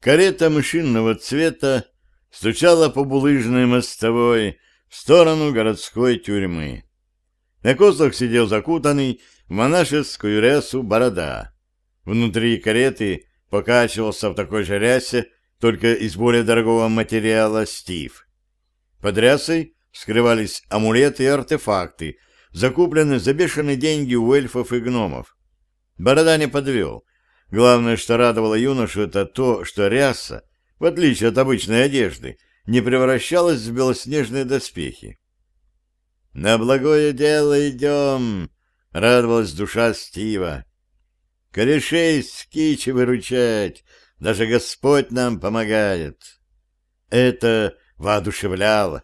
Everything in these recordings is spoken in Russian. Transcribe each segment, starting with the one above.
Карета мышиного цвета стучала по булыжной мостовой в сторону городской тюрьмы. На козлах сидел закутанный в монашескую рясу борода. Внутри кареты покачивался в такой же рясе, только из более дорогого материала, Стив. Под рясой скрывались амулеты и артефакты, закупленные за бешеные деньги у эльфов и гномов. Борода не подвел. Главное, что радовало юношу, это то, что ряса, в отличие от обычной одежды, не превращалась в белоснежные доспехи. «На благое дело идем!» — радовалась душа Стива. «Корешей с кичи выручать, даже Господь нам помогает!» Это воодушевляло.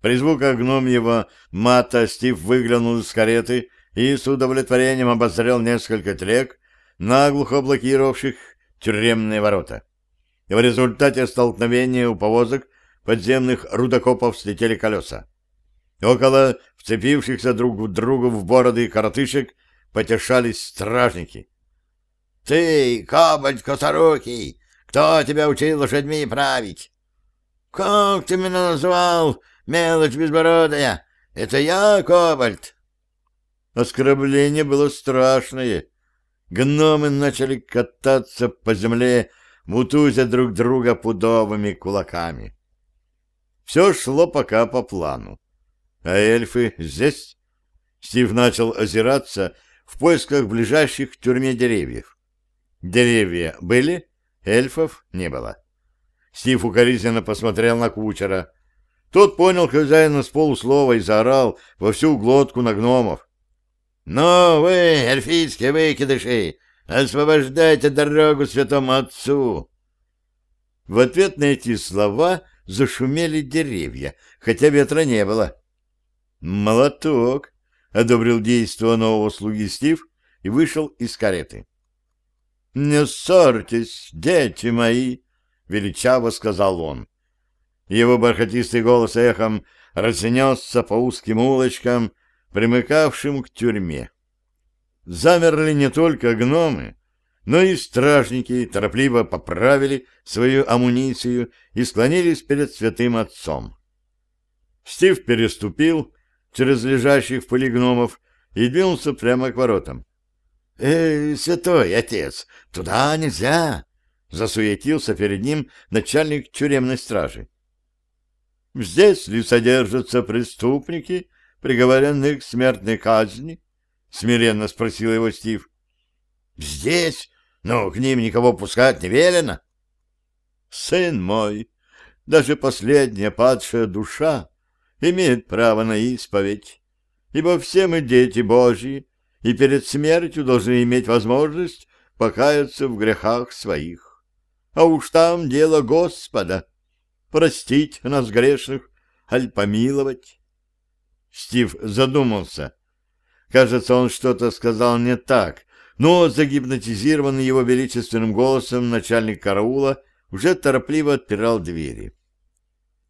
При звуках гномьего мата Стив выглянул из кареты и с удовлетворением обозрел несколько трек, наглухо блокировавших тюремные ворота. В результате столкновения у повозок подземных рудокопов слетели колеса. Около вцепившихся друг в другу в бороды коротышек потешались стражники. — Ты, кобальт косорукий, кто тебя учил лошадьми править? — Как ты меня назвал, мелочь безбородая? Это я, кобальт. Оскорбление было страшное. Гномы начали кататься по земле, мутузя друг друга пудовыми кулаками. Все шло пока по плану. А эльфы здесь? Стив начал озираться в поисках ближайших к тюрьме деревьев. Деревья были, эльфов не было. Стив укоризненно посмотрел на кучера. Тот понял хозяина с полуслова и заорал во всю глотку на гномов. «Ну, вы, эльфийские выкидыши, освобождайте дорогу святому отцу!» В ответ на эти слова зашумели деревья, хотя ветра не было. «Молоток!» — одобрил действо нового слуги Стив и вышел из кареты. «Не ссорьтесь, дети мои!» — величаво сказал он. Его бархатистый голос эхом разнесся по узким улочкам, примыкавшим к тюрьме. Замерли не только гномы, но и стражники торопливо поправили свою амуницию и склонились перед святым отцом. Стив переступил через лежащих в пыли гномов и двинулся прямо к воротам. — Эй, святой отец, туда нельзя! — засуетился перед ним начальник тюремной стражи. — Здесь ли содержатся преступники, приговоренные к смертной казни? — смиренно спросил его Стив. — Здесь, но к ним никого пускать не велено. — Сын мой, даже последняя падшая душа имеет право на исповедь, ибо все мы дети Божьи, и перед смертью должны иметь возможность покаяться в грехах своих. А уж там дело Господа — простить нас грешных, аль помиловать. Стив задумался. Кажется, он что-то сказал не так, но загипнотизированный его величественным голосом начальник караула уже торопливо отпирал двери.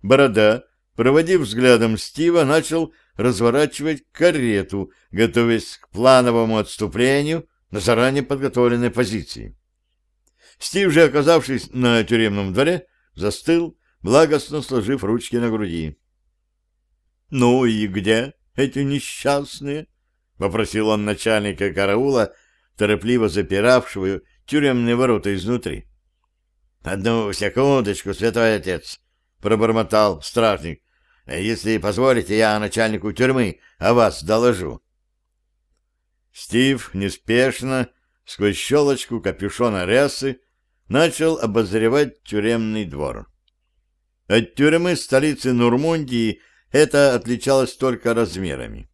Борода, проводив взглядом Стива, начал разворачивать карету, готовясь к плановому отступлению на заранее подготовленной позиции. Стив же, оказавшись на тюремном дворе, застыл, благостно сложив ручки на груди. «Ну и где эти несчастные?» — попросил он начальника караула, торопливо запиравшего тюремные ворота изнутри. «Одну секундочку, святой отец!» — пробормотал стражник. «Если позволите, я начальнику тюрьмы о вас доложу». Стив неспешно, сквозь щелочку капюшона рясы, начал обозревать тюремный двор. От тюрьмы столицы Нурмундии это отличалось только размерами.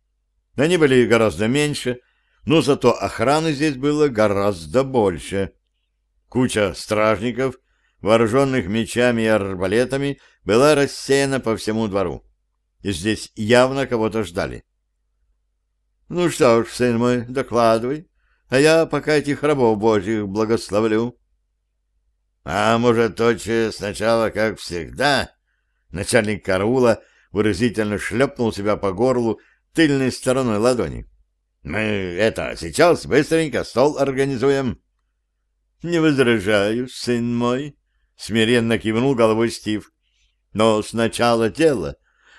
Они были гораздо меньше, но зато охраны здесь было гораздо больше. Куча стражников, вооруженных мечами и арбалетами, была рассеяна по всему двору. И здесь явно кого-то ждали. «Ну что ж, сын мой, докладывай, а я пока этих рабов божьих благословлю». «А может, точно сначала, как всегда?» Начальник караула выразительно шлепнул себя по горлу тыльной стороной ладони. «Мы это сейчас быстренько стол организуем». — Не возражаю, сын мой, — смиренно кивнул головой Стив. — Но сначала дело,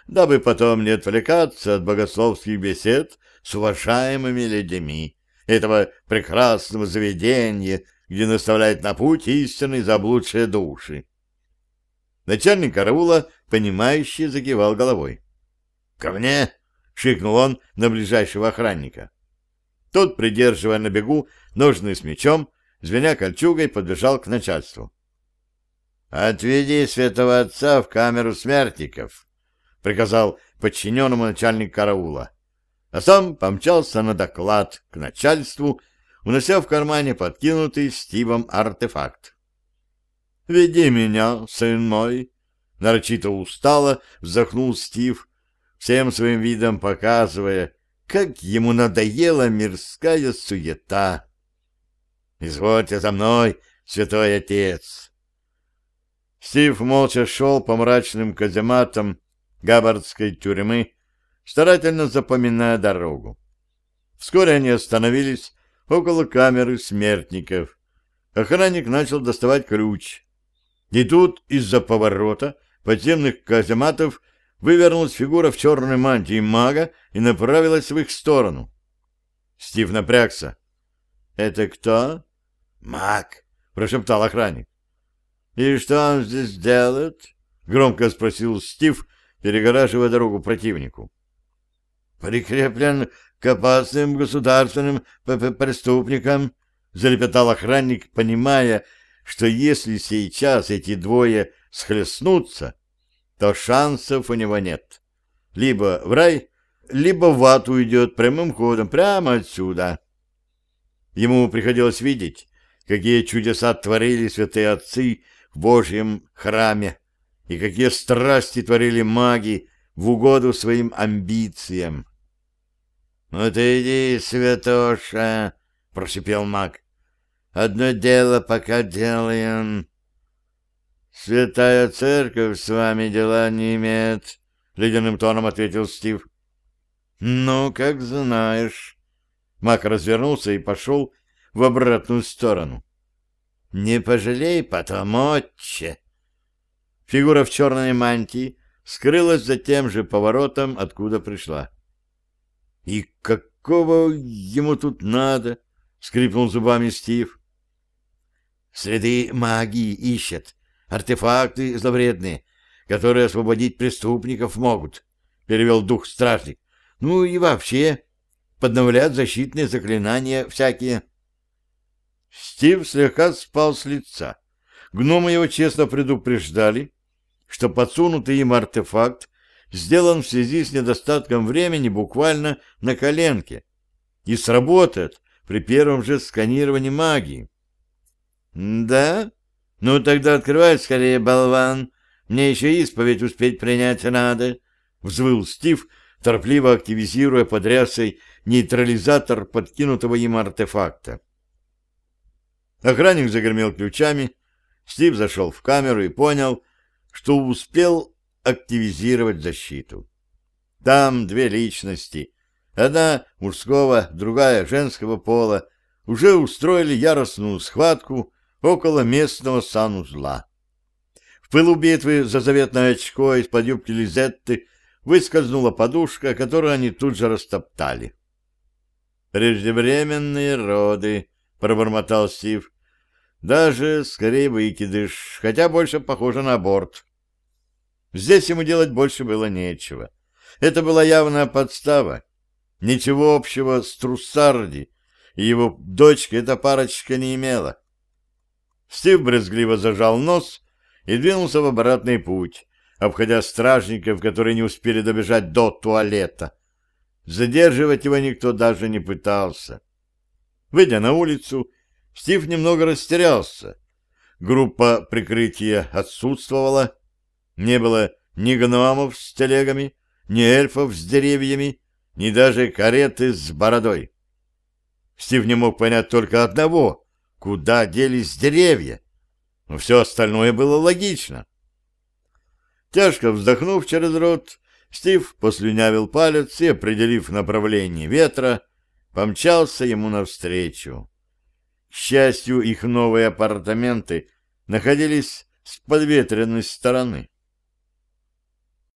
дабы потом не отвлекаться от богословских бесед с уважаемыми людьми этого прекрасного заведения, где наставляет на путь истинный заблудшие души. Начальник караула, понимающе закивал головой. — Ко мне! — шикнул он на ближайшего охранника. Тот, придерживая на бегу ножны с мечом, звеня кольчугой, подбежал к начальству. — Отведи святого отца в камеру смертников, — приказал подчиненному начальник караула, а сам помчался на доклад к начальству, унося в кармане подкинутый Стивом артефакт. — Веди меня, сын мой, — нарочито устало вздохнул Стив, всем своим видом показывая, как ему надоела мирская суета. «Извольте за мной, святой отец!» Стив молча шел по мрачным казематам габбардской тюрьмы, старательно запоминая дорогу. Вскоре они остановились около камеры смертников. Охранник начал доставать ключ. И тут из-за поворота подземных казематов вывернулась фигура в черной мантии мага и направилась в их сторону. Стив напрягся. «Это кто?» «Маг», — прошептал охранник. «И что он здесь делает?» — громко спросил Стив, перегораживая дорогу противнику. «Прикреплен к опасным государственным преступникам», — залепетал охранник, понимая, что если сейчас эти двое схлестнутся, то шансов у него нет. Либо в рай, либо в ад уйдет прямым ходом, прямо отсюда. Ему приходилось видеть, какие чудеса творили святые отцы в Божьем храме, и какие страсти творили маги в угоду своим амбициям. — Ну ты иди, святоша, — прошипел маг. — Одно дело пока делаем, «Святая церковь с вами дела не имеет», — ледяным тоном ответил Стив. «Ну, как знаешь». Мак развернулся и пошел в обратную сторону. «Не пожалей потом, отче!» Фигура в черной мантии скрылась за тем же поворотом, откуда пришла. «И какого ему тут надо?» — скрипнул зубами Стив. «Среды магии ищет», артефакты зловредные, которые освободить преступников могут, — перевел дух стражник. Ну и вообще, подновлять защитные заклинания всякие. Стив слегка спал с лица. Гномы его честно предупреждали, что подсунутый им артефакт сделан в связи с недостатком времени буквально на коленке и сработает при первом же сканировании магии. «Да?» «Ну, тогда открывай скорее, болван. Мне еще исповедь успеть принять надо», — взвыл Стив, торопливо активизируя под нейтрализатор подкинутого им артефакта. Охранник загремел ключами. Стив зашел в камеру и понял, что успел активизировать защиту. Там две личности. Одна мужского, другая женского пола уже устроили яростную схватку около местного санузла. В пылу битвы за заветное очко из-под юбки Лизетты выскользнула подушка, которую они тут же растоптали. «Преждевременные роды», — пробормотал Стив. «Даже скорее выкидыш, хотя больше похоже на аборт». Здесь ему делать больше было нечего. Это была явная подстава. Ничего общего с Труссарди и его дочкой эта парочка не имела. Стив брезгливо зажал нос и двинулся в обратный путь, обходя стражников, которые не успели добежать до туалета. Задерживать его никто даже не пытался. Выйдя на улицу, Стив немного растерялся. Группа прикрытия отсутствовала. Не было ни гномов с телегами, ни эльфов с деревьями, ни даже кареты с бородой. Стив не мог понять только одного Куда делись деревья? Но все остальное было логично. Тяжко вздохнув через рот, Стив послюнявил палец и, определив направление ветра, помчался ему навстречу. К счастью, их новые апартаменты находились с подветренной стороны.